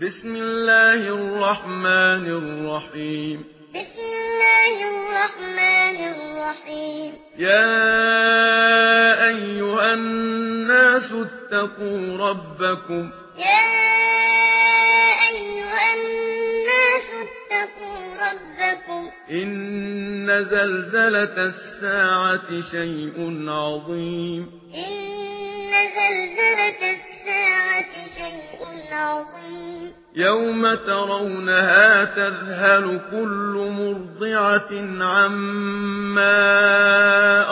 بسم الله الرحمن الرحيم بسم الله الرحمن الرحيم يا ايها الناس اتقوا ربكم يا ايها الناس اتقوا ربكم ان زلزلة الساعة شيء عظيم ان زلزلة الساعة شيء عظيم يوم ترونها تذهل كل مرضعة عما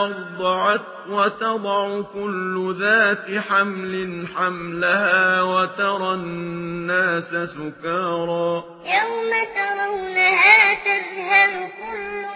أرضعت وتضع كل ذات حمل حملها وترى الناس سكارا يوم ترونها تذهل كل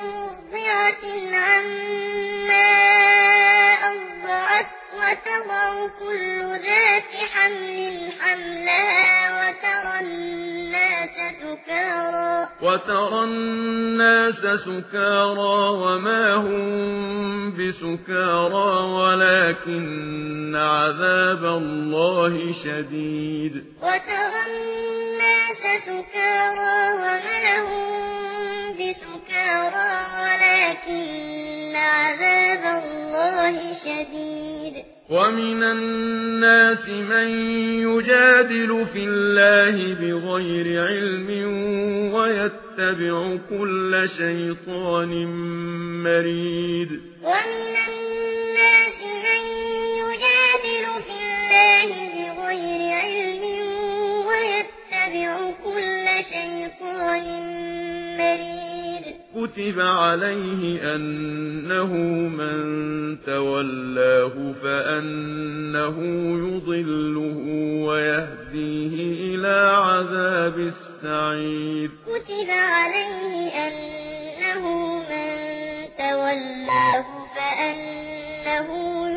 وترى الناس سكارى وما هم بسكارى ولكن عذاب الله شديد. وترى الناس سكارى وما هم بسكارى ولكن عذاب الله شديد. وَمِنَ النَّاسِ مَن يُجَادِلُ فِي اللَّهِ بِغَيْرِ عِلْمٍ وَيَتَّبِعُ كُلَّ شَيْطَانٍ مَرِيدٍ وَمِنَ النَّاسِ كُتِبَ عَلَيْهِ أَنَّهُ مَن تَوَلَّاهُ فَإِنَّهُ يُضِلُّهُ وَيَهْدِيهِ إِلَى عَذَابِ السَّعِيرِ كُتِبَ عَلَيْهِ أَنَّهُ مَن تَوَلَّاهُ فَإِنَّهُ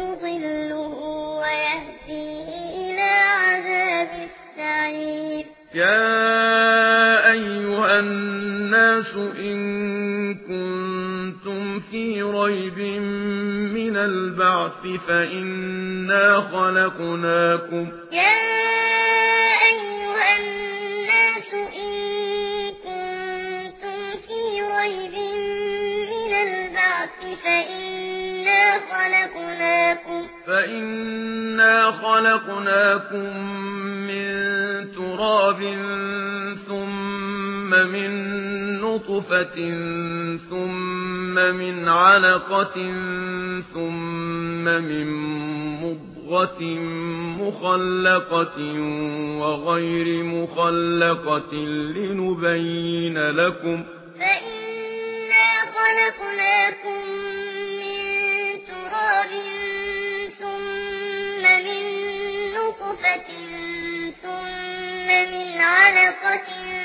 يُضِلُّهُ وَيَهْدِيهِ إِلَى عَذَابِ السَّعِيرِ غيب من البعث فإنا خلقناكم يا أيها الناس إن كنتم في غيب من البعث فإنا خلقناكم فإنا خلقناكم من تراب ثم من نطفة ثم ثم من علقة ثم من مضغة مخلقة وغير مخلقة لنبين لكم فإنا خلقناكم من تراب ثم من نطفة ثم من علقة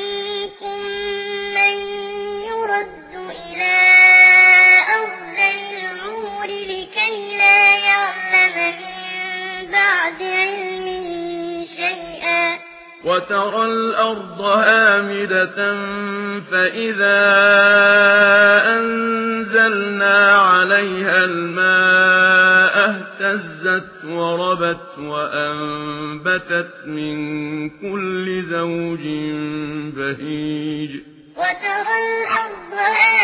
يفعل شيئا وترى الأرض آمدة فإذا أنزلنا عليها الماء اهتزت وربت وأنبتت من كل زوج بهيج وترى الأرض هامدة